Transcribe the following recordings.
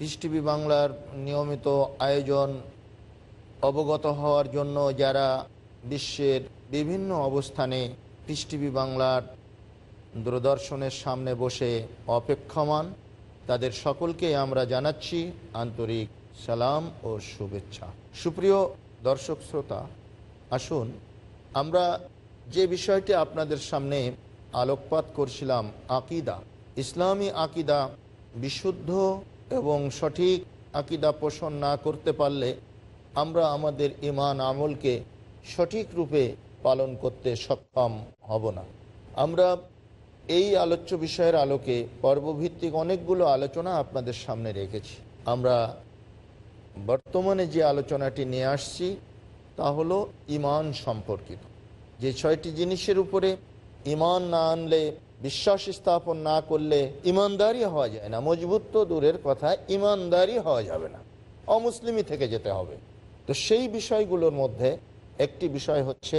Piece TV বাংলার নিয়মিত আয়োজন অবগত হওয়ার জন্য যারা বিশ্বের বিভিন্ন অবস্থানে পিস টিভি বাংলার দূরদর্শনের সামনে বসে অপেক্ষমান, তাদের সকলকে আমরা জানাচ্ছি আন্তরিক সালাম ও শুভেচ্ছা। সুপ্রিয় দর্শক শ্রোতা, আসুন আমরা যে বিষয়টি আপনাদের সামনে আলোকপাত করছিলাম, আকিদা, ইসলামী আকিদা, বিশুদ্ধ এবং সঠিক আকিদা পোষণ না করতে পারলে আমরা আমাদের ইমান আমলকে সঠিক রূপে পালন করতে সক্ষম হব না। আমরা এই আলোচ্য বিষয়ের আলোকে পর্বভিত্তিক অনেকগুলো আলোচনা আপনাদের সামনে রেখেছি। আমরা বর্তমানে যে আলোচনাটি নিয়ে আসছি, তা হলো ইমান সম্পর্কিত। যে ছয়টি জিনিসের উপরে ইমান না আনলে বিশ্বাস স্থাপন না করলে ইমানদারি হওয়া যায় না। মজবুত তো দূরের কথা, ইমানদারি হওয়া যাবে না। অমুসলিমই থেকে যেতে হবে। তো সেই বিষয়গুলোর মধ্যে একটি বিষয় হচ্ছে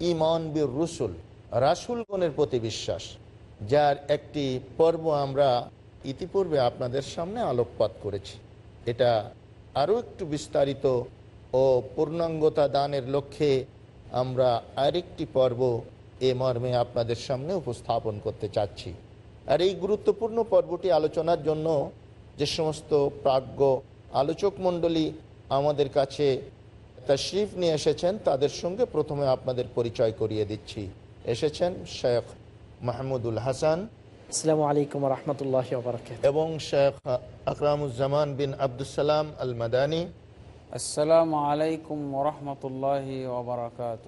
ইমান বীর রসুল, রাসুলগণের প্রতি বিশ্বাস, যার একটি পর্ব আমরা ইতিপূর্বে আপনাদের সামনে আলোকপাত করেছি। এটা আরও একটু বিস্তারিত ও পূর্ণাঙ্গতা দানের লক্ষ্যে আমরা আরেকটি পর্ব এ মর্মে আপনাদের সামনে উপস্থাপন করতে চাচ্ছি। আর এই গুরুত্বপূর্ণ পর্বটি আলোচনার জন্য যে সমস্ত প্রাজ্ঞ আলোচক মণ্ডলী আমাদের কাছে তশরিফ নিয়ে এসেছেন তাদের সঙ্গে প্রথমে আপনাদের পরিচয় করিয়ে দিচ্ছি। এসেছেন শেখ মাহমুদুল হাসান। আসসালামু আলাইকুম রহমতুল্লাহ বারকাত এবং শেখ আকরামুজ্জামান বিন আবদুসালাম আল মাদানী আসসালামু আলাইকুম ওরহমতুল্লাহ ওবরাকাত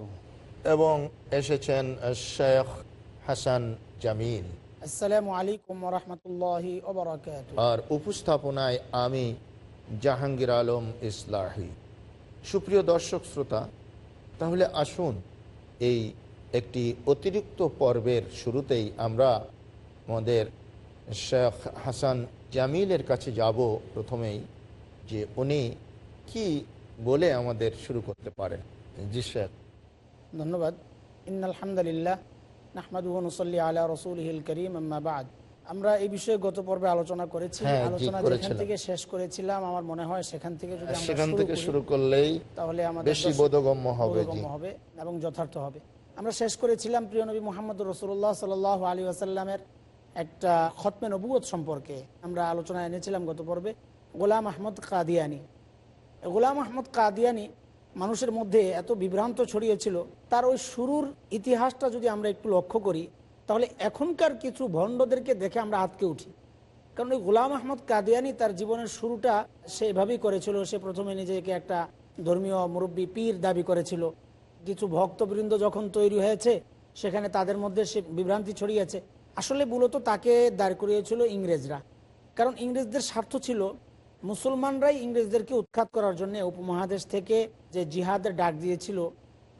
এবং এসেছেন শেখ হাসান জামিল। আসসালামু আলাইকুম রহমতুল্লাহ আর উপস্থাপনায় আমি জাহাঙ্গীর আলম ইসলাহি। সুপ্রিয় দর্শক শ্রোতা তাহলে আসুন এই একটি অতিরিক্ত পর্বের শুরুতেই আমরা আমাদের শেখ হাসান জামিলের কাছে যাব প্রথমেই যে উনি কি বলে আমাদের শুরু করতে পারেন। জি শেখ। ধন্যবাদ। ইন আলহামদুলিল্লাহ নাহমাদু নসল্লি আলা রসুলহিল করিম আম্মাবাদ আমরা এই বিষয়ে গত পর্বে আলোচনা করেছি। হ্যাঁ, আলোচনা যেখান থেকে শেষ করেছিলাম আমার মনে হয় সেখান থেকে যদি সেখান থেকে শুরু করলেই তাহলে আমাদের বেশি বোধগম্য হবে হবে এবং যথার্থ হবে। আমরা শেষ করেছিলাম প্রিয় নবী মোহাম্মদ রসুল্লাহ সাল আলী আসাল্লামের একটা খতমে নবুয়ত সম্পর্কে আমরা আলোচনা এনেছিলাম গত পর্বে। গোলাম আহমদ কাদিয়ানি। গোলাম আহমদ কাদিয়ানি মানুষের মধ্যে এত বিভ্রান্ত ছড়িয়েছিল, তার ওই শুরুর ইতিহাসটা যদি আমরা একটু লক্ষ্য করি, তাহলে এখনকার কিছু ভণ্ডদেরকে দেখে আমরা আতকে উঠি। কারণ ওই গোলাম আহমদ কাদিয়ানি তার জীবনের শুরুটা সে এভাবেই করেছিল, সে প্রথমে নিজেকে একটা ধর্মীয় মুরব্বী পীর দাবি করেছিল। কিছু ভক্তবৃন্দ যখন তৈরি হয়েছে, সেখানে তাদের মধ্যে সে বিভ্রান্তি ছড়িয়েছে। আসলে মূলত তাকে দাঁড় করিয়েছিল ইংরেজরা। কারণ ইংরেজদের স্বার্থ ছিল মুসলমানরাই ইংরেজদেরকে উৎখাত করার জন্য উপমহাদেশ থেকে যে জিহাদের ডাক দিয়েছিল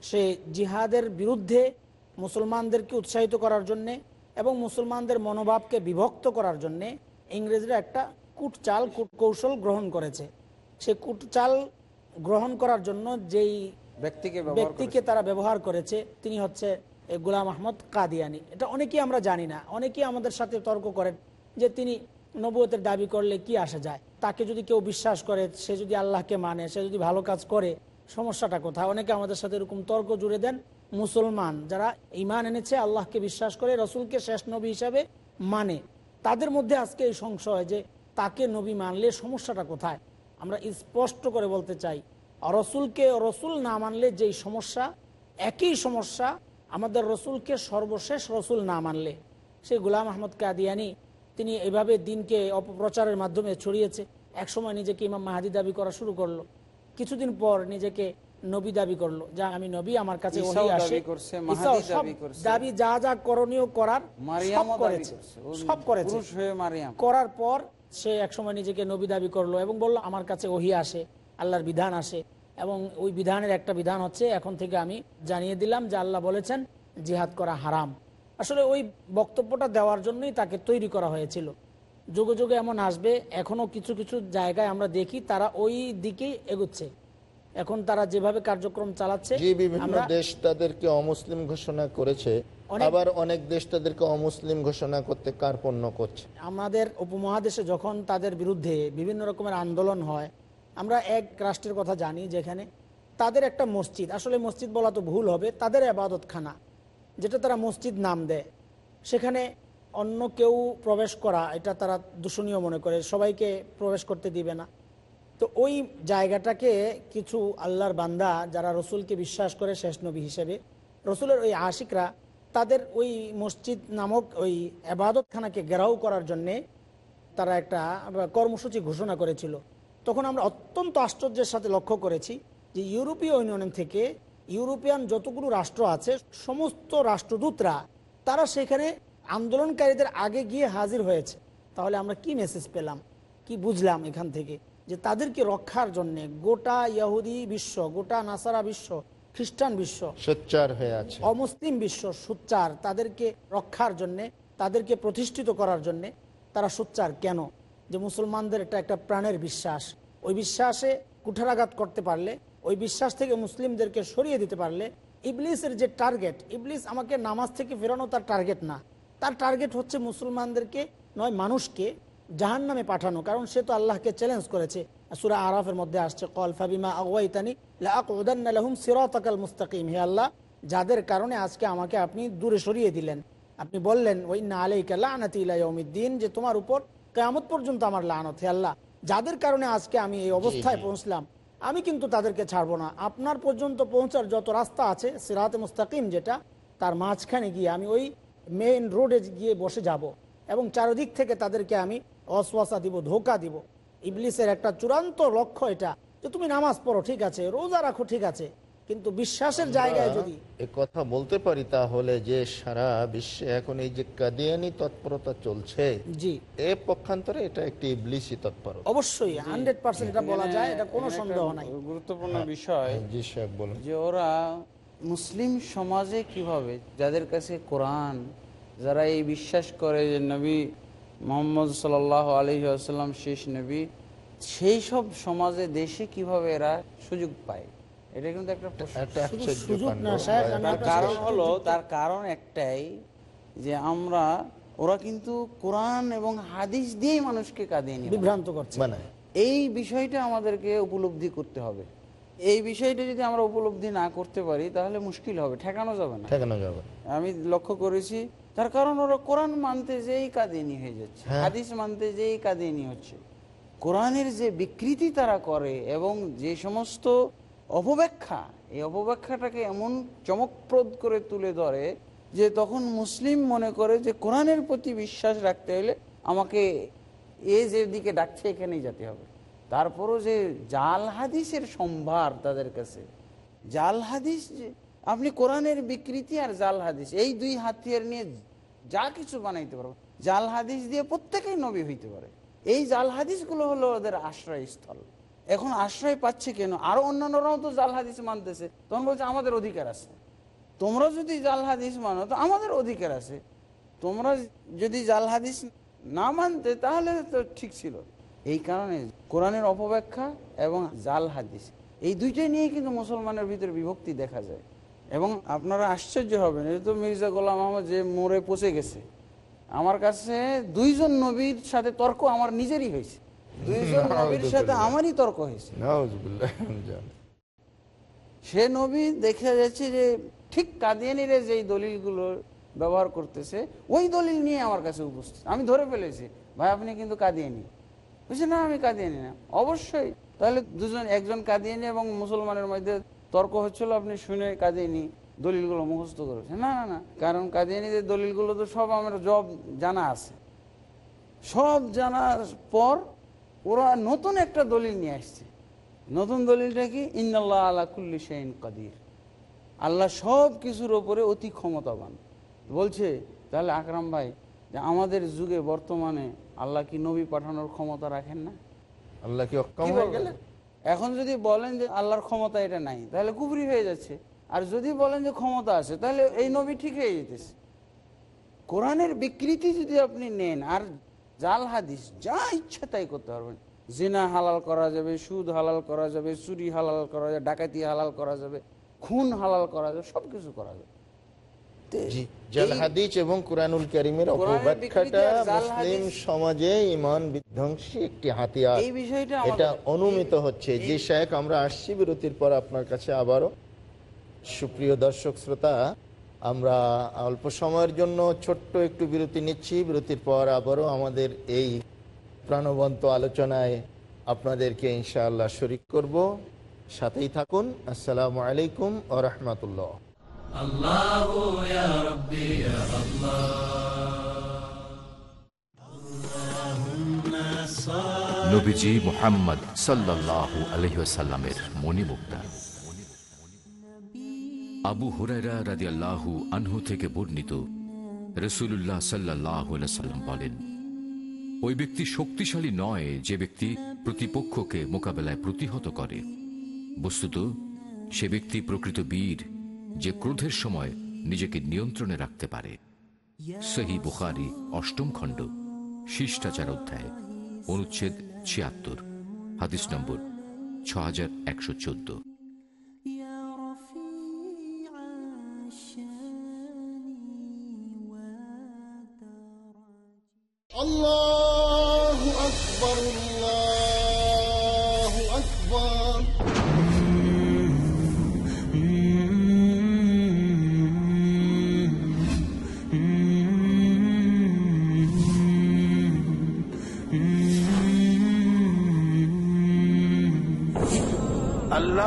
সে জিহাদের বিরুদ্ধে মুসলমানদেরকে উৎসাহিত করার জন্যে এবং মুসলমানদের মনোভাবকে বিভক্ত করার জন্যে ইংরেজরা একটা কুটচাল কুটকৌশল গ্রহণ করেছে। সে কুটচাল গ্রহণ করার জন্য যেই ব্যক্তিকে ব্যক্তিকে তারা ব্যবহার করেছে তিনি হচ্ছে গোলাম আহমদ কাদিয়ানি। এটা অনেকেই আমরা জানি না অনেকেই আমাদের সাথে তর্ক করেন যে তিনি নবুয়তের দাবি করলে কি আসা যায়। তাকে যদি কেউ বিশ্বাস করে, সে যদি আল্লাহকে মানে সে যদি ভালো কাজ করে, সমস্যাটা কোথায়? অনেকে আমাদের সাথে এরকম তর্ক জুড়ে দেন। মুসলমান যারা ইমান এনেছে, আল্লাহকে বিশ্বাস করে, রসুলকে শেষ নবী হিসাবে মানে। তাদের মধ্যে আজকে এই সংশয় যে তাকে নবী মানলে সমস্যাটা কোথায়? আমরা স্পষ্ট করে বলতে চাই, রসুলকে রসুল না মানলে যেই সমস্যা, একই সমস্যা আমাদের রসুলকে সর্বশেষ রসুল না মানলে। সেই গুলাম আহমদ কাদিয়ানি, তিনি এভাবে দিনকে অপপ্রচারের মাধ্যমে ছড়িয়েছে। একসময় নিজেকে ইমাম মাহাদি দাবি করা শুরু করল। কিছুদিন পর নিজেকে নবী দাবি করল যা আমি নবী আমার কাছে দাবি যা যা করণীয় করার সব করেছে করার পর সে একসময় নিজেকে নবী দাবি করল এবং বলল আমার কাছে ওহি আসে আল্লাহর বিধান আসে। এবং ওই বিধানের একটা বিধান হচ্ছে এখন থেকে আমি জানিয়ে দিলাম যে আল্লাহ বলেছেন জিহাদ করা হারাম। আসলে ওই বক্তব্যটা দেওয়ার জন্যই তাকে তৈরি করা হয়েছিল। যুগে যুগে এমন আসবে এখনও কিছু কিছু জায়গায় আমরা দেখি তারা ওই দিকেই এগুচ্ছে। এখন তারা যেভাবে কার্যক্রম চালাচ্ছে বিভিন্ন দেশ তাদেরকে অমুসলিম ঘোষণা করেছে আবার অনেক দেশ তাদেরকে অমুসলিম ঘোষণা করতে কার্পণ্য করছে। আমাদের উপমহাদেশে যখন তাদের বিরুদ্ধে বিভিন্ন রকমের আন্দোলন হয় আমরা এক রাষ্ট্রের কথা জানি যেখানে তাদের একটা মসজিদ আসলে মসজিদ বলা তো ভুল হবে তাদের আবাদতখানা যেটা তারা মসজিদ নাম দেয় সেখানে অন্য কেউ প্রবেশ করা, এটা তারা দূষণীয় মনে করে, সবাইকে প্রবেশ করতে দিবে না। তো ওই জায়গাটাকে কিছু আল্লাহর বান্দা, যারা রসুলকে বিশ্বাস করে শেষ নবী হিসেবে, রসুলের ওই আশিকরা, তাদের ওই মসজিদ নামক ওই আবাদতখানাকে ঘেরাও করার জন্যে তারা একটা কর্মসূচি ঘোষণা করেছিল। তখন আমরা অত্যন্ত আশ্চর্যের সাথে লক্ষ্য করেছি যে ইউরোপীয় ইউনিয়ন থেকে ইউরোপিয়ান যতগুলো রাষ্ট্র আছে, সমস্ত রাষ্ট্রদূতরা, তারা সেখানে আন্দোলনকারীদের আগে গিয়ে হাজির হয়েছে। তাহলে আমরা কি মেসেজ পেলাম? কি বুঝলাম এখান থেকে? যে তাদেরকে রক্ষার জন্যে গোটা ইহুদি বিশ্ব গোটা নাসারা বিশ্ব খ্রিস্টান বিশ্ব সোচ্চার হয়ে আছে। অমুসলিম বিশ্ব সুচ্চার তাদেরকে রক্ষার জন্যে তাদেরকে প্রতিষ্ঠিত করার জন্যে তারা সুচ্চার কেন? যে মুসলমানদের এটা একটা প্রাণের বিশ্বাস। ওই বিশ্বাসে কুঠারাঘাত করতে পারলে ওই বিশ্বাস থেকে মুসলিমদেরকে সরিয়ে দিতে পারলে ইবলিসের যে টার্গেট ইবলিস আমাকে নামাজ থেকে ফেরানো তার টার্গেট না। তার টার্গেট হচ্ছে মুসলমানদেরকে নয়, মানুষকে জাহান নামে পাঠানো। কারণ সে তো আল্লাহকে চ্যালেঞ্জ করেছে। সুরা আরাফের মধ্যে আসছে, কল ফাবিমা আগাইতানি লাহুম সিরাতাকাল মুস্তাকিম। হে আল্লাহ, যাদের কারণে আজকে আমাকে আপনি দূরে সরিয়ে দিলেন। আপনি বললেন ওই না আলাইকা লানাতি ইলা ইয়াউমিদ্দিন, যে তোমার উপর কেয়ামত পর্যন্ত আমার লানত। হে আল্লাহ, যাদের কারণে আজকে আমি এই অবস্থায় পৌঁছলাম, আমি কিন্তু তাদেরকে ছাড়বো না। আপনার পর্যন্ত পৌঁছার যত রাস্তা আছে, সিরাতে মুস্তাকিম যেটা, তার মাঝখানে গিয়ে আমি ওই মেইন রোডে গিয়ে বসে যাব এবং চারিদিক থেকে তাদেরকে আমি অশ্বাসা দিব ধোকা দিব। ইবলিসের একটা চূড়ান্ত লক্ষ্য এটা যে তুমি নামাজ পড়ো ঠিক আছে রোজা রাখো ঠিক আছে। কিন্তু বিশ্বাসের জায়গায় যদি এ কথা বলতে পারি তাহলে যে সারা বিশ্বে এখন এই যে কাদিয়ানি তৎপরতা চলছে জি। এ পক্ষান্তরে এটা একটি ইবলিসি তৎপরতা। অবশ্যই হান্ড্রেড পার্সেন্ট এটা বলা যায় এটা কোনো সন্দেহ নাই। গুরুত্বপূর্ণ বিষয় জি সাহেব বলুন। যে ওরা মুসলিম সমাজে কীভাবে? যাদের কাছে কোরআন যারা এই বিশ্বাস করে যে নবী মোহাম্মদ সাল আলহি আসাল্লাম শেষ নবী সেই সব সমাজে দেশে কীভাবে এরা সুযোগ পায়? এটা কিন্তু একটা কারণ হলো তার কারণ একটাই যে আমরা ওরা কিন্তু কোরআন এবং হাদিস দিয়েই মানুষকে কাঁদিয়ে নিয়ে বিভ্রান্ত করছে। মানে? এই বিষয়টা আমাদেরকে উপলব্ধি করতে হবে। এই বিষয়টা যদি আমরা উপলব্ধি না করতে পারি তাহলে মুশকিল হবে ঠেকানো যাবে না। ঠেকানো যাবে। আমি লক্ষ্য করেছি তার কারণ ওরা কোরআন মানতে যেই কাদিনী হয়ে যাচ্ছে হ্যাঁ। হাদিস মানতে যেই কাদিনী হচ্ছে কোরআনের যে বিকৃতি তারা করে এবং যে সমস্ত অপব্যাখ্যা এই অপব্যাখ্যাটাকে এমন চমকপ্রদ করে তুলে ধরে যে তখন মুসলিম মনে করে যে কোরআনের প্রতি বিশ্বাস রাখতে হলে আমাকে এ যে দিকে ডাকছে এখানেই যেতে হবে। তারপরও যে জাল হাদিসের সম্ভার তাদের কাছে। জাল হাদিস যে, আপনি কোরআনের বিকৃতি আর জাল হাদিস, এই দুই হাতিয়ার নিয়ে যা কিছু বানাইতে পারব, জাল হাদিস দিয়ে প্রত্যেকেই নবী হইতে পারে। এই জাল হাদিসগুলো হলো ওদের আশ্রয়স্থল। এখন আশ্রয় পাচ্ছে কেন? আরও অন্যান্যরাও তো জাল হাদিস মানতেছে। তখন বলছে, আমাদের অধিকার আছে। তোমরা যদি জাল হাদিস মানো, তো আমাদের অধিকার আছে। তোমরা যদি জাল হাদিস না মানতে, তাহলে তো ঠিক ছিল। এই কারণে কোরআনের অপব্যাখ্যা এবং জাল হাদিস এই দুইটাই নিয়ে কিন্তু মুসলমানের ভিতরে বিভক্তি দেখা যায়। এবং আপনারা আশ্চর্য হবেন এটা তো মির্জা গোলাম আহমদ যে মোড়ে পচে গেছে আমার কাছে দুইজন নবীর সাথে তর্ক আমার নিজেরই হয়েছে। দুইজন নবীর সাথে আমারই তর্ক হয়েছে। সে নবী দেখা যাচ্ছে যে ঠিক কাদিয়ানিরে যেই দলিলগুলো ব্যবহার করতেছে ওই দলিল নিয়ে আমার কাছে উপস্থিত। আমি ধরে ফেলেছি ভাই আপনি কিন্তু কাদিয়ানি। বলছে না আমি কাদিয়ানি না অবশ্যই। তাহলে দুজন, একজন কাদিয়ানি এবং মুসলমানের মধ্যে তর্ক হচ্ছিল, আপনি শুনে কাদিয়ানি দলিলগুলো মুখস্থ করেছেন। না না না। কারণ কাঁদিয়ে কাদিয়ানিদের দলিলগুলো তো সব আমার জব জানা আছে। সব জানার পর ওরা নতুন একটা দলিল নিয়ে আসছে। নতুন দলিলটা কি? ইন্নাল্লাহ আলা কুল্লি শাইন কাদির। আল্লাহ সব কিছুর ওপরে অতি ক্ষমতাবান। বলছে, তাহলে আকরাম ভাই যে আমাদের যুগে বর্তমানে আল্লাহ কি নবী পাঠানোর ক্ষমতা রাখেন না? আল্লাহ কি অক্ষম হয়ে গেলেন? এখন যদি বলেন যে আল্লাহর ক্ষমতা এটা নাই তাহলে কুবরি হয়ে যাচ্ছে। আর যদি বলেন যে ক্ষমতা আছে তাহলে এই নবী ঠিক হয়ে যেতেছে। কোরআনের বিকৃতি যদি আপনি নেন আর জাল হাদিস যা ইচ্ছা তাই করতে পারবেন। জিনা হালাল করা যাবে সুদ হালাল করা যাবে চুরি হালাল করা যাবে ডাকাতি হালাল করা যাবে খুন হালাল করা যাবে সব কিছু করা যাবে। এবং কুরআনুল কারীমের অপব্যাখ্যাটা মুসলিম সমাজে ইমান বিধ্বংসী একটি হাতিয়ার। এই বিষয়টা এটা অনুমিত হচ্ছে। যে শেখ আমরা আসছি বিরতির পর আপনার কাছে আবারও। সুপ্রিয় দর্শক শ্রোতা আমরা অল্প সময়ের জন্য ছোট্ট একটু বিরতি নিচ্ছি। বিরতির পর আবারও আমাদের এই প্রাণবন্ত আলোচনায় আপনাদেরকে ইনশাআল্লাহ শরিক করব। সাথেই থাকুন। আসসালামু আলাইকুম ও রহমতুল্লাহ। আল্লাহ ইয়া রব্বি, ইয়া মোহাম্মদ সাল্লাল্লাহু আলাইহি মনি মুক্তা আবু হুরায়রা রাদিয়াল্লাহু আনহু থেকে বর্ণিত রসুল্লাহ সাল্লাহ সাল্লাম বলেন, ওই ব্যক্তি শক্তিশালী নয় যে ব্যক্তি প্রতিপক্ষকে মোকাবেলায় প্রতিহত করে। বস্তুত, সে ব্যক্তি প্রকৃত বীর যে ক্রোধের সময় নিজেকে নিয়ন্ত্রণে রাখতে পারে। সেহী বুখারি অষ্টম খণ্ড, শিষ্টাচার অধ্যায়, অনুচ্ছেদ ছিয়াত্তর, হাদিস নম্বর ছ একশো Allah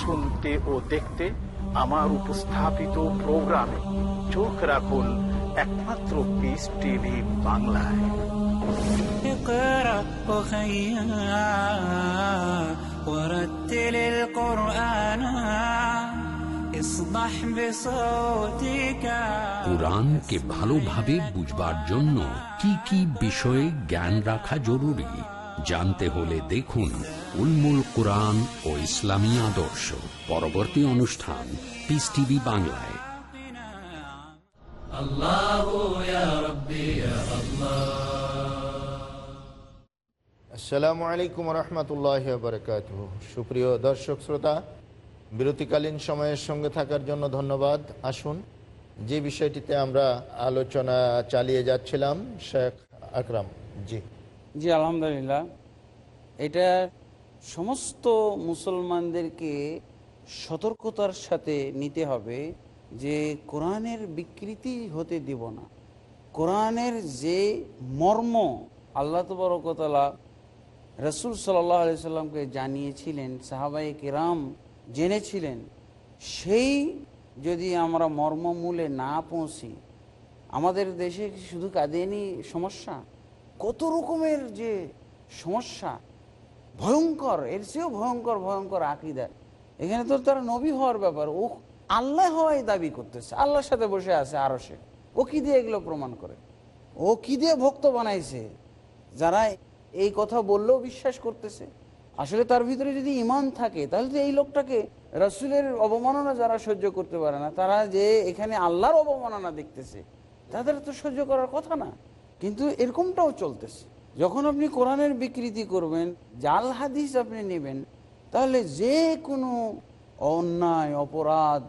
শুনতে ও দেখতে আমার উপস্থাপিত প্রোগ্রামে চোখ রাখুন একমাত্র পিস টিভি বাংলায় اقرأ وخيا ورتل القرآن اصدح بصوتك কোরআনকে ভালোভাবে বুঝবার জন্য কি কি বিষয়ে জ্ঞান রাখা জরুরি জানতে হলে দেখুন উলমুল কোরআন ও ইসলামী আদর্শ। পরবর্তী অনুষ্ঠান পিস টিভি বাংলায়। আসসালামু আলাইকুম রহমতুল্লাহ বারকাত সুপ্রিয় দর্শক শ্রোতা বিরতিকালীন সময়ের সঙ্গে থাকার জন্য ধন্যবাদ। আসুন যে বিষয়টিতে আমরা আলোচনা চালিয়ে যাচ্ছিলাম শেখ আকরাম জি। জি, আলহামদুলিল্লাহ। এটা সমস্ত মুসলমানদেরকে সতর্কতার সাথে নিতে হবে যে কোরআনের বিকৃতি হতে দিব না। কোরআনের যে মর্ম আল্লাহ তবরকতলা রসুল সাল্লাহ আলি সাল্লামকে জানিয়েছিলেন সাহাবাই কিরাম জেনেছিলেন, সেই যদি আমরা মর্মমূলে না পৌঁছি, আমাদের দেশে শুধু কাঁদিয়েনি সমস্যা? কত রকমের যে সমস্যা, ভয়ঙ্কর, এর চেয়েও ভয়ঙ্কর ভয়ঙ্কর আকিদা। এখানে তো তারা নবী হওয়ার ব্যাপার। ও আল্লাহ হওয়াই দাবি করতেছে। আল্লাহর সাথে বসে আছে আরও সে। ও কি দিয়ে এগুলো প্রমাণ করে? ও কি দিয়ে ভক্ত বানাইছে? যারা এই কথা বললেও বিশ্বাস করতেছে। আসলে তার ভিতরে যদি ইমান থাকে, তাহলে তো এই লোকটাকে রসুলের অবমাননা যারা সহ্য করতে পারে না, তারা যে এখানে আল্লাহর অবমাননা দেখতেছে, তাদের তো সহ্য করার কথা না। কিন্তু এরকমটাও চলতেছে। যখন আপনি কোরআনের বিকৃতি করবেন, জাল হাদিস আপনি নেবেন, তাহলে যে কোনো অন্যায়, অপরাধ,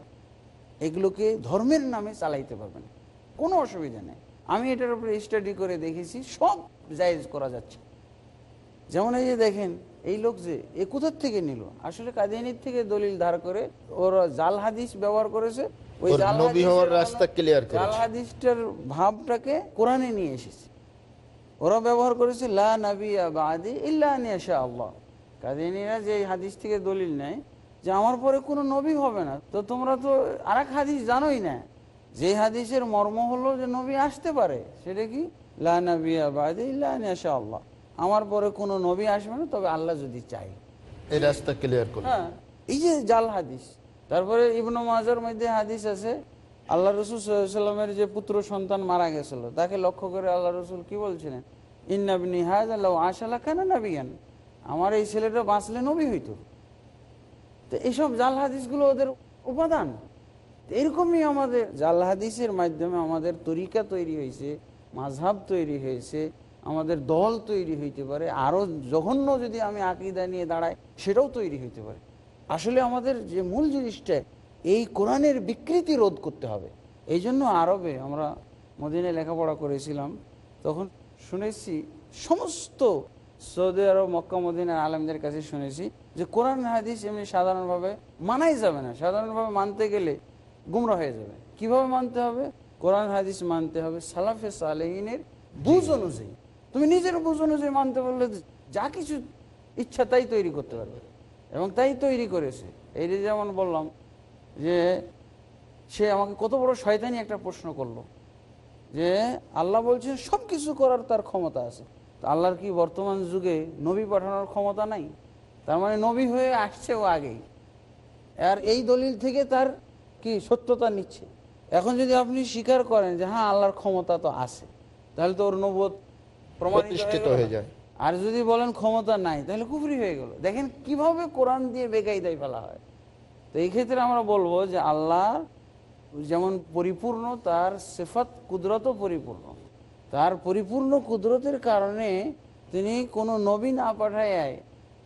এগুলোকে ধর্মের নামে চালাইতে পারবেন। কোনো অসুবিধা নেই। আমি এটার উপরে স্টাডি করে দেখেছি, সব জায়েজ করা যাচ্ছে। যেমন এই যে দেখেন, এই লোক যে, এ কোথার থেকে নিল? আসলে কাদিয়ানির থেকে দলিল ধার করে ওরা জাল হাদিস ব্যবহার করেছে নবী হওয়ার রাস্তা clear করেছে। জাল হাদিসটার ভাবটাকে কোরআনে নিয়ে এসেছে। ওরা ব্যবহার করেছে লা ইল্লা নিয়াশা আল্লাহ। যে হাদিস থেকে দলিল নেয় যে আমার পরে কোনো নবী হবে না। তো তোমরা তো আর এক হাদিস জানোই না। যে হাদিসের মর্ম হলো যে নবী আসতে পারে সেটা কি? লা ইল্লা নিয়াশা আল্লাহ। আমার পরে কোনো নবী আসবে না তবে আল্লাহ যদি চাই এই রাস্তা ক্লিয়ার করুন হ্যাঁ এই যে জাল হাদিস। তারপরে ইবনু মাজার মধ্যে হাদিস আছে আল্লাহ রসুল সাল্লামের যে পুত্র সন্তান মারা গেছিল, তাকে লক্ষ্য করে আল্লাহ রসুল কি বলছিলেন? ইন্নাবনি হাজ আল্লাহ আশালা কেন নাবিয়ান? আমার এই ছেলেটা বাঁচলে নবী হইতো। তো এইসব জাল হাদিসগুলো ওদের উপাদান। এরকমই আমাদের জাল হাদিসের মাধ্যমে আমাদের তরিকা তৈরি হয়েছে মাঝহাব তৈরি হয়েছে, আমাদের দল তৈরি হইতে পারে আরও জঘন্য যদি আমি আকিদা নিয়ে দাঁড়াই, সেটাও তৈরি হইতে পারে। আসলে আমাদের যে মূল জিনিসটা, এই কোরআনের বিকৃতি রোধ করতে হবে। এই জন্য আরবে আমরা মদিনায় লেখাপড়া করেছিলাম, তখন শুনেছি সমস্ত সৌদি আরব, মক্কা, মদিনার আলমদের কাছে শুনেছি যে কোরআন, হাদিস এমনি সাধারণভাবে মানাই যাবে না। সাধারণভাবে মানতে গেলে গুমরা হয়ে যাবে। কীভাবে মানতে হবে? কোরআন, হাদিস মানতে হবে সালাফে সালেহিনের বুঝ অনুযায়ী। তুমি নিজের বুঝ অনুযায়ী মানতে পারলে যা কিছু ইচ্ছা তাই তৈরি করতে পারবে। এবং তাই তৈরি করেছে। এই যে যেমন বললাম যে সে আমাকে কত বড় শয়তানি একটা প্রশ্ন করল যে আল্লাহ বলছেন সব কিছু করার তার ক্ষমতা আছে। তো আল্লাহর কি বর্তমান যুগে নবী পাঠানোর ক্ষমতা নাই? তার মানে নবী হয়ে আসছে ও আগেই। আর এই দলিল থেকে তার কি সত্যতা নিচ্ছে? এখন যদি আপনি স্বীকার করেন যে হ্যাঁ আল্লাহর ক্ষমতা তো আছে তাহলে তো ওর নবত প্রমাণিত হয়ে যায়। আর যদি বলেন ক্ষমতা নাই তাহলে কুফরি হয়ে গেল। দেখেন কীভাবে কোরআন দিয়ে বেকায়দায় ফেলা হয়। তো এই ক্ষেত্রে আমরা বলব যে আল্লাহ যেমন পরিপূর্ণ তার সেফাত কুদরতও পরিপূর্ণ। তার পরিপূর্ণ কুদরতের কারণে তিনি কোনো নবী না পাঠায়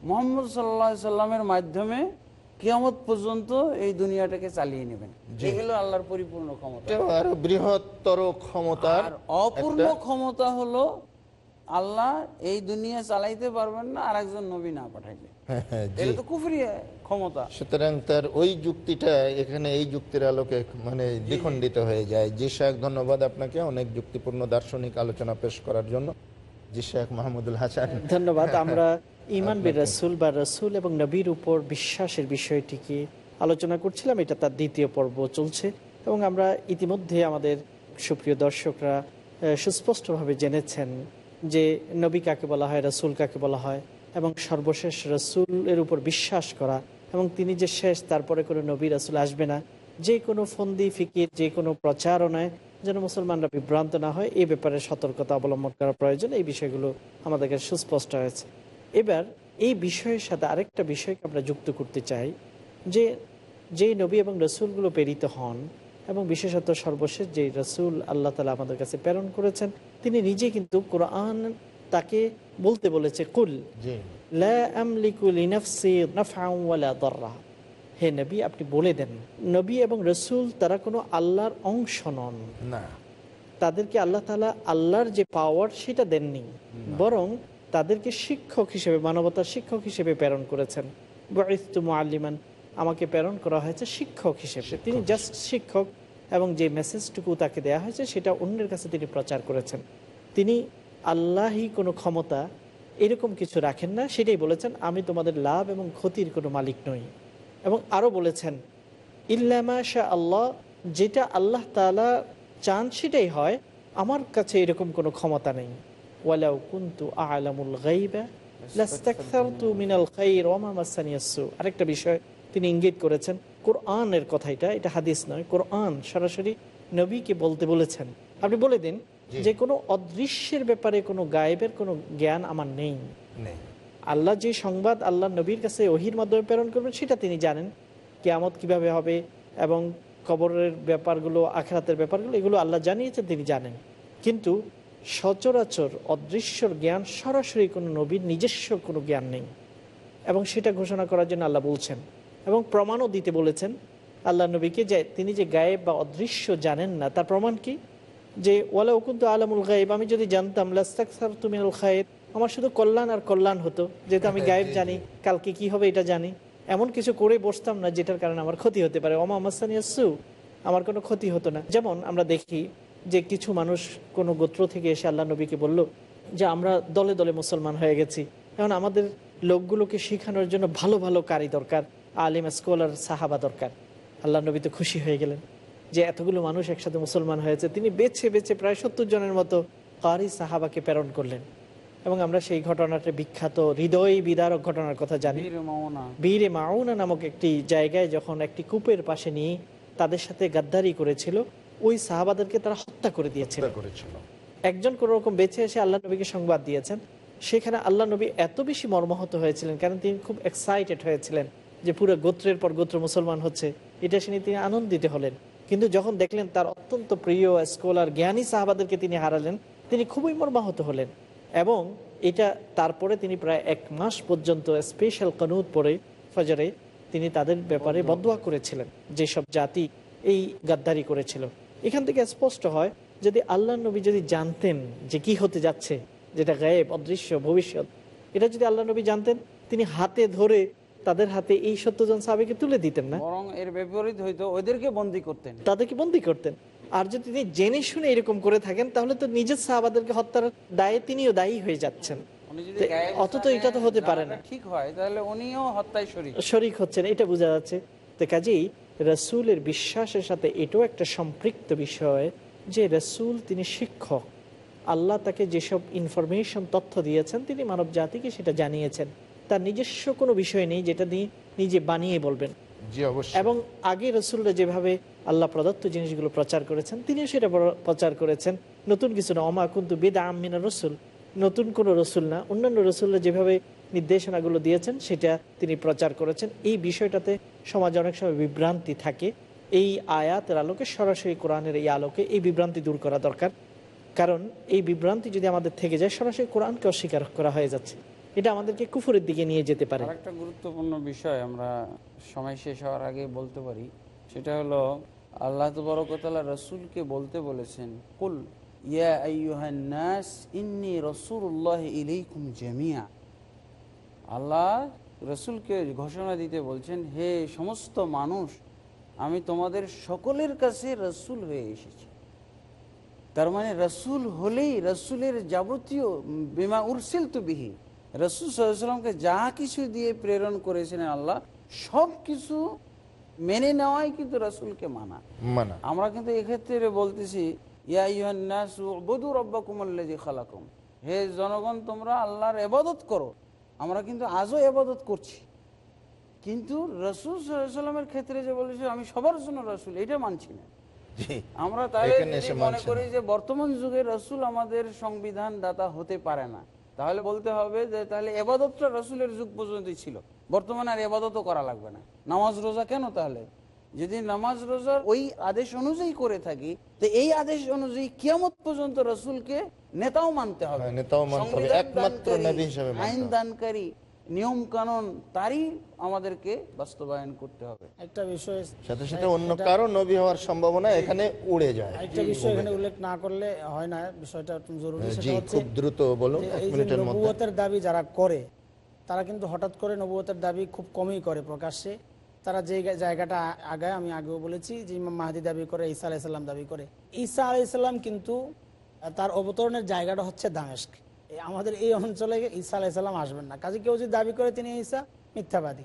মোহাম্মদ সাল্লা সাল্লামের মাধ্যমে কিয়ামত পর্যন্ত এই দুনিয়াটাকে চালিয়ে নেবেন। হলো আল্লাহর পরিপূর্ণ ক্ষমতা। আরও বৃহত্তর ক্ষমতার অপূর্ণ ক্ষমতা হলো আল্লাহ এই দুনিয়া চালাইতে পারবেন না আর একজন নবী না পাঠাইবে হ্যাঁ, হ্যাঁ, এটা তো কুফরি ক্ষমতা। সুতরাং তার ওই যুক্তিটা এখানে এই যুক্তির আলোকে মানে দ্বিখণ্ডিত হয়ে যায়। জি শেখ ধন্যবাদ আপনাকে অনেক যুক্তিপূর্ণ দার্শনিক আলোচনা পেশ করার জন্য। জি মাহমুদুল হাসান। ধন্যবাদ। আমরা ইমান বি রসুল বা রসুল এবং নবীর উপর বিশ্বাসের বিষয়টিকে আলোচনা করছিলাম। এটা তার দ্বিতীয় পর্ব চলছে এবং আমরা ইতিমধ্যে আমাদের সুপ্রিয় দর্শকরা সুস্পষ্টভাবে জেনেছেন যে নবী কাকে বলা হয়, রসুল কাকে বলা হয় এবং সর্বশেষ রসুলের উপর বিশ্বাস করা এবং তিনি যে শেষ, তারপরে কোনো নবী, রসুল আসবে না। যে কোনো ফন্দি, ফিকির, যে কোনো প্রচারণায় যেন মুসলমানরা বিভ্রান্ত না হয় এই ব্যাপারে সতর্কতা অবলম্বন করা প্রয়োজন। এই বিষয়গুলো আমাদেরকে সুস্পষ্ট হয়েছে। এবার এই বিষয়ের সাথে আরেকটা বিষয়কে আমরা যুক্ত করতে চাই যে, যেই নবী এবং রসুলগুলো প্রেরিত হন এবং বিশেষত সর্বশেষ যেই রসুল আল্লাহ তালা আমাদের কাছে প্রেরণ করেছেন তিনি নিজে কিন্তু কোরআন তাকে বলতে বলেছে কুল হে নবী আপনি বলে দেন নবী এবং রসুল তারা কোনো আল্লাহর অংশ নন। না। তাদেরকে আল্লাহ তালা আল্লাহর যে পাওয়ার সেটা দেননি বরং তাদেরকে শিক্ষক হিসেবে মানবতার শিক্ষক হিসেবে প্রেরণ করেছেন। বয়স্তু আমাকে প্রেরণ করা হয়েছে শিক্ষক হিসেবে। তিনি জাস্ট শিক্ষক এবং যে মেসেজটুকু তাকে দেয়া হয়েছে সেটা অন্যের কাছে তিনি প্রচার করেছেন। তিনি আল্লাহই কোনো ক্ষমতা এরকম কিছু রাখেন না সেটাই বলেছেন আমি তোমাদের লাভ এবং ক্ষতির কোনো মালিক নই। এবং আরও বলেছেন ইল্লামা শাহ আল্লাহ যেটা আল্লাহ তালা চান সেটাই হয় আমার কাছে এরকম কোনো ক্ষমতা নেই। ওয়ালাউ কুন্তু আলামুল গাইবা মিনাল খাইর ওমা মাসানিয়াসু আরেকটা বিষয় তিনি ইঙ্গিত করেছেন কোরআনের কথা এটা এটা হাদিস নয়। কোরআন সরাসরি নবীকে বলতে বলেছেন। আপনি বলে দিন যে কোনো অদৃশ্যের ব্যাপারে কোনো গায়েবের কোনো জ্ঞান আমার নেই। আল্লাহ যে সংবাদ আল্লাহ নবীর কাছে ওহির মাধ্যমে প্রেরণ করবেন সেটা তিনি জানেন। কেয়ামত কীভাবে হবে এবং কবরের ব্যাপারগুলো আখরাতের ব্যাপারগুলো এগুলো আল্লাহ জানিয়েছেন তিনি জানেন। কিন্তু সচরাচর অদৃশ্যর জ্ঞান সরাসরি কোনো নবীর নিজস্ব কোনো জ্ঞান নেই এবং সেটা ঘোষণা করার জন্য আল্লাহ বলছেন এবং প্রমাণও দিতে বলেছেন আল্লাহ নবীকে যে তিনি যে গায়েব বা অদৃশ্য জানেন না, তার প্রমাণ কি? যে ওয়ালা উকুন্ত আলমুল গায়েব আমি যদি জানতাম লাস্তাক সার তুমিনুল খায়ের আমার শুধু কল্যাণ আর কল্যাণ হতো। যেহেতু আমি গায়েব জানি, কালকে কি হবে এটা জানি। এমন কিছু করে বসতাম না যেটার কারণে আমার ক্ষতি হতে পারে। ওমা মাসানিয়াসু আমার কোনো ক্ষতি হতো না। যেমন আমরা দেখি যে, কিছু মানুষ কোনো গোত্র থেকে এসে আল্লাহ নবীকে বলল যে, আমরা দলে দলে মুসলমান হয়ে গেছি। এখন আমাদের লোকগুলোকে শেখানোর জন্য ভালো ভালো কারি দরকার। আলিম স্কলার সাহাবা দরকার। আল্লাহ নবী তো খুশি হয়ে গেলেন যে এতগুলো মানুষ একসাথে মুসলমান হয়েছে তিনি বেছে বেছে প্রায় সত্তর জনের মতো কারি সাহাবাকে প্রেরণ করলেন। এবং আমরা সেই ঘটনাটা বিখ্যাত হৃদয় বিদারক ঘটনার কথা জানি। বীরে মাউনা নামক একটি জায়গায় যখন একটি কূপের পাশে নিয়ে তাদের সাথে গাদ্দারি করেছিল ওই সাহাবাদেরকে তারা হত্যা করে দিয়েছিল। একজন কোন রকম বেঁচে এসে আল্লাহ নবীকে সংবাদ দিয়েছেন সেখানে আল্লাহ নবী এত বেশি মর্মাহত হয়েছিলেন কারণ তিনি খুব এক্সাইটেড হয়েছিলেন। যে পুরো গোত্রের পর গোত্র মুসলমান হচ্ছে এটা শুনে তিনি আনন্দিত হলেন। কিন্তু যখন দেখলেন তার অত্যন্ত প্রিয় স্কলার জ্ঞানী সাহাবাদেরকে তিনি হারালেন তিনি খুবই মর্মাহত হলেন। এবং এটা তারপরে তিনি প্রায় এক মাস পর্যন্ত স্পেশাল কানুদ পরে ফজরে তিনি তাদের ব্যাপারে বদোয়া করেছিলেন যেসব জাতি এই গাদ্দারি করেছিল। এখান থেকে স্পষ্ট হয় যদি আল্লাহ নবী যদি জানতেন যে কি হতে যাচ্ছে যেটা গায়েব অদৃশ্য ভবিষ্যৎ এটা যদি আল্লাহ নবী জানতেন তিনি হাতে ধরে তাদের হাতে এই সত্যজন সাহাবিকে তুলে দিতেন না। বরং এর বিপরীত হইতো ওদেরকে বন্দি করতেন। তাদেরকে বন্দি করতেন। আর যদি তিনি জেনে শুনে এরকম করে থাকেন তাহলে তো নিজের সাহাবাদেরকে হত্যার দায়ে তিনিও দায়ী হয়ে যাচ্ছেন। উনি যদি তো গায়েব অত তো এটা তো হতে পারে না। ঠিক হয় তাহলে উনিও হত্যায় শরীর শরিক হচ্ছেন এটা বোঝা যাচ্ছে। তো কাজেই রসুলের বিশ্বাসের সাথে এটাও একটা সম্পৃক্ত বিষয় যে রসুল তিনি শিক্ষক। আল্লাহ তাকে যেসব ইনফরমেশন তথ্য দিয়েছেন তিনি মানব জাতিকে সেটা জানিয়েছেন। তার নিজস্ব কোনো বিষয় নেই যেটা দিয়ে নিজে বানিয়ে বলবেন। এবং আগে রসুলরা যেভাবে আল্লাহ প্রদত্ত জিনিসগুলো প্রচার করেছেন তিনিও সেটা প্রচার করেছেন। নতুন কিছু না অমা কিন্তু বেদা আমিনা রসুল। নতুন কোনো রসুল না অন্যান্য রসুলরা যেভাবে নির্দেশনাগুলো দিয়েছেন সেটা তিনি প্রচার করেছেন। এই বিষয়টাতে সমাজে অনেক সময় বিভ্রান্তি থাকে। এই আয়াতের আলোকে সরাসরি কোরআনের এই আলোকে এই বিভ্রান্তি দূর করা দরকার। কারণ এই বিভ্রান্তি যদি আমাদের থেকে যায় সরাসরি কোরআনকে অস্বীকার করা হয়ে যাচ্ছে। এটা আমাদেরকে কুফুরের দিকে নিয়ে যেতে পারে। একটা গুরুত্বপূর্ণ বিষয় আমরা সময় শেষ হওয়ার আগে বলতে পারি, সেটা হলো আল্লাহ তবরকতালা রসুলকে বলতে বলেছেন, কুল ইয়া আল্লাহ রসুলকে ঘোষণা দিতে বলছেন, হে সমস্ত মানুষ, আমি তোমাদের সকলের কাছে রসুল হয়ে এসেছি। তার মানে রসুল হলেই রসুলের যাবতীয় বিমা উরসিল তো বিহি। রসুল সাল্লামকে যা কিছু দিয়ে প্রেরণ করেছিলেন আল্লাহ সব কিছু মেনে নেওয়াই কিন্তু রসুলকে মানা। মানা। আমরা কিন্তু এক্ষেত্রে বলতেছি ইয়া হে জনগণ তোমরা আল্লাহর এবাদত করো। আমরা কিন্তু আজও এবাদত করছি। কিন্তু রসুল সাল্লামের ক্ষেত্রে যে বলেছে আমি সবার জন্য রসুল এটা মানছি না। আমরা এসে মনে করি যে বর্তমান যুগে রসুল আমাদের সংবিধান দাতা হতে পারে না। তাহলে বলতে হবে যে তাহলে এবাদতটা রসুলের যুগ পর্যন্তই ছিল। বর্তমানে আর এবাদতও করা লাগবে না। নামাজ রোজা কেন তাহলে? যদি নামাজ রোজার ওই আদেশ অনুযায়ী করে থাকি তো এই আদেশ অনুযায়ী কিয়ামত পর্যন্ত রসুলকে নেতাও মানতে হবে। হ্যাঁ, নেতাও মানতে হবে। একমাত্র আইন দানকারী নিয়ম কানুন তারই আমাদেরকে বাস্তবায়ন করতে হবে। একটা বিষয় সাথে সাথে অন্য কারও নবী হওয়ার সম্ভাবনা এখানে উড়ে যায়। একটা বিষয় এখানে উল্লেখ না করলে হয় না বিষয়টা জরুরি সেটা হচ্ছে খুব দ্রুত বলুন এক মিনিটের মধ্যে। নবুয়তের দাবি যারা করে তারা কিন্তু হঠাৎ করে নবুয়তের দাবি খুব কমই করে প্রকাশ্যে। তারা যে জায়গাটা আগায় আমি আগেও বলেছি যে ইমাম মাহাদি দাবি করে ঈসা আলাইসাল্লাম দাবি করে। ঈসা আলাইসাল্লাম কিন্তু তার অবতরণের জায়গাটা হচ্ছে দামেস্ক। আমাদের এই অঞ্চলে ঈসা আলাইসাল্লাম আসবেন না। কাজে কেউ যদি দাবি করে তিনি ঈসা মিথ্যাবাদী।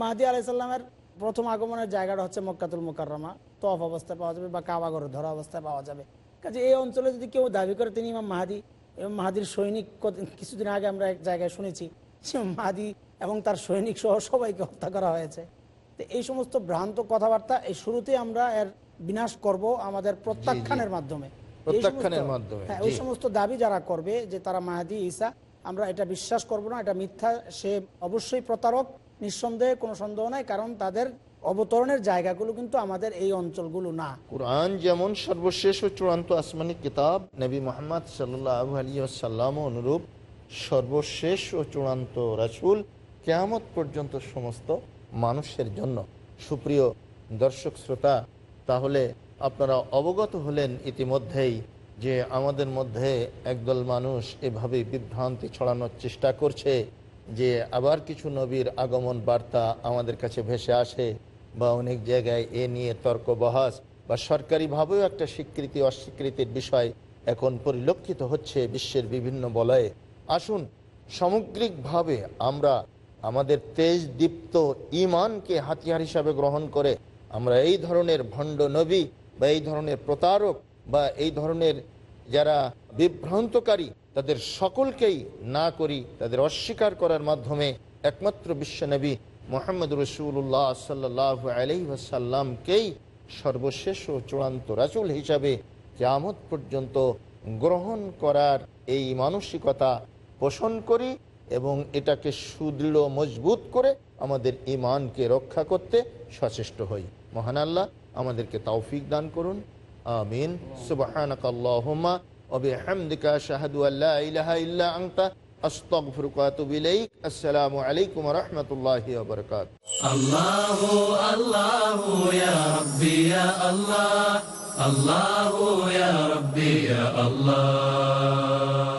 মাহাদি আলাইসাল্লামের প্রথম আগমনের জায়গাটা হচ্ছে মক্কাতুল মুকাররমা। তফ অবস্থায় পাওয়া যাবে বা কাবাগর ধরা অবস্থায় পাওয়া যাবে। কাজে এই অঞ্চলে যদি কেউ দাবি করে তিনি ইমাম মাহাদি এবং মাহাদির সৈনিক কিছুদিন আগে আমরা এক জায়গায় শুনেছি মাহাদি এবং তার সৈনিক সহ সবাইকে হত্যা করা হয়েছে। তো এই সমস্ত ভ্রান্ত কথাবার্তা এই শুরুতে আমরা এর বিনাশ করব আমাদের প্রত্যাখ্যানের মাধ্যমে। প্রত্যাখ্যানের মাধ্যমে, হ্যাঁ ওই সমস্ত দাবি যারা করবে যে তারা মাহাদি ঈসা আমরা এটা বিশ্বাস করব না এটা মিথ্যা। সে অবশ্যই প্রতারক নিঃসন্দেহে কোনো সন্দেহ নাই কারণ তাদের অবতরণের জায়গাগুলো কিন্তু আমাদের এই অঞ্চলগুলো না। কোরআন যেমন সর্বশেষ ও চূড়ান্ত আসমানি কিতাব নবী মোহাম্মদ সাল্লাহ আলী সাল্লাম অনুরূপ সর্বশেষ ও চূড়ান্ত রাসুল কেয়ামত পর্যন্ত সমস্ত মানুষের জন্য। সুপ্রিয় দর্শক শ্রোতা তাহলে আপনারা অবগত হলেন ইতিমধ্যেই যে আমাদের মধ্যে একদল মানুষ এভাবে বিভ্রান্তি ছড়ানোর চেষ্টা করছে যে আবার কিছু নবীর আগমন বার্তা আমাদের কাছে ভেসে আসে বা অনেক জায়গায় এ নিয়ে তর্ক বহাস বা সরকারিভাবেও একটা স্বীকৃতি, অস্বীকৃতির বিষয় এখন পরিলক্ষিত হচ্ছে বিশ্বের বিভিন্ন বলয়ে। আসুন, সামগ্রিকভাবে আমরা আমাদের তেজ দীপ্ত ইমানকে হাতিয়ার হিসাবে গ্রহণ করে আমরা এই ধরনের ভণ্ড নবী বা এই ধরনের প্রতারক বা এই ধরনের যারা বিভ্রান্তকারী, তাদের সকলকেই না করি, তাদের অস্বীকার করার মাধ্যমে একমাত্র বিশ্বনবী মোহাম্মদ রসুল্লাহ সাল্লাহ আলহি আসাল্লামকেই সর্বশেষ ও চূড়ান্ত রাসুল হিসাবে কেয়ামত পর্যন্ত গ্রহণ করার এই মানসিকতা পোষণ করি এবং এটাকে সুদৃঢ়, মজবুত করে আমাদের ইমানকে রক্ষা করতে সচেষ্ট হই। মহান আল্লাহ আমাদেরকে তৌফিক দান করুন আমিন সুবহানাকাল্লাহুম্মা ওয়া বিহামদিকা আশহাদু আল্লা ইলাহা ইল্লা আনতা আস্তাগফিরুকা ওয়া আতুবু ইলাইক আসসালামু আলাইকুম ওয়া রাহমাতুল্লাহি ওয়া বারাকাতুহু الله الله يا ربي يا الله الله يا ربي يا الله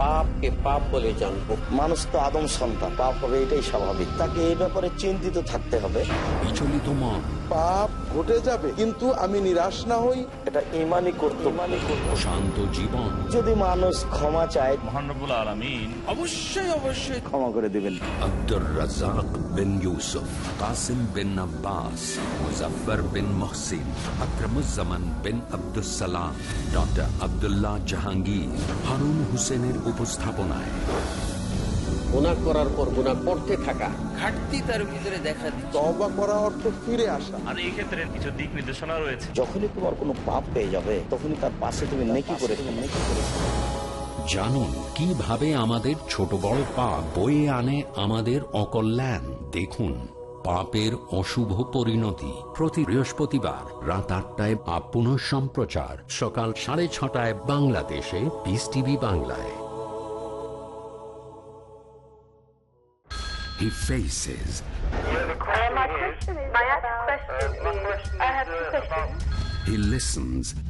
পাপকে পাপ বলে জানব। মানুষ তো আদম সন্তান পাপ হবে এটাই স্বাভাবিক। তাকে এই ব্যাপারে চিন্তিত থাকতে হবে। বিচলিত মন। পাপ ঘটে যাবে কিন্তু আমি নিরাশ না হই। এটা ইমানই করতে মানে শান্ত জীবন। যদি মানুষ ক্ষমা চায় মহানবুল আলমিন অবশ্যই অবশ্যই ক্ষমা করে দেবেন। আব্দুর রাজাক বিন ইউসুফ কাসিম বিন আব্বাস মুজফর বিন মহসিন আকরমুজ্জামান বিন আব্দুল সালাম ডক্টর আব্দুল্লাহ জাহাঙ্গীর হারুন হোসেনের উপস্থাপনায়। গুণা করার পর গুণা করতে থাকা। ঘাটতি তার ভিতরে দেখা দিচ্ছে। তবা করা অর্থ ফিরে আসা। আর এই ক্ষেত্রে কিছু দিক নির্দেশনা রয়েছে। যখনই তোমার কোনো পাপ পেয়ে যাবে তখনই তার পাশে তুমি নেকি করে নেকি করে জানুন কীভাবে আমাদের ছোট বড় পাপ বয়ে আনে আমাদের অকল্যাণ। দেখুন পাপের অশুভ পরিণতি। প্রতি বৃহস্পতিবার রাত আটটায় আপ পুনঃ সম্প্রচার সকাল সাড়ে ছটায় বাংলাদেশে পিস টিভি বাংলায়। He faces He listens.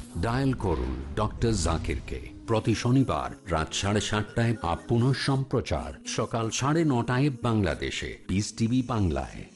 Dial করুন ডক্টর জাকিরকে প্রতি শনিবার রাত সাড়ে সাতটায় আপ পুনঃ সম্প্রচার সকাল সাড়ে নটায় বাংলাদেশে। বিস টিভি বাংলায়।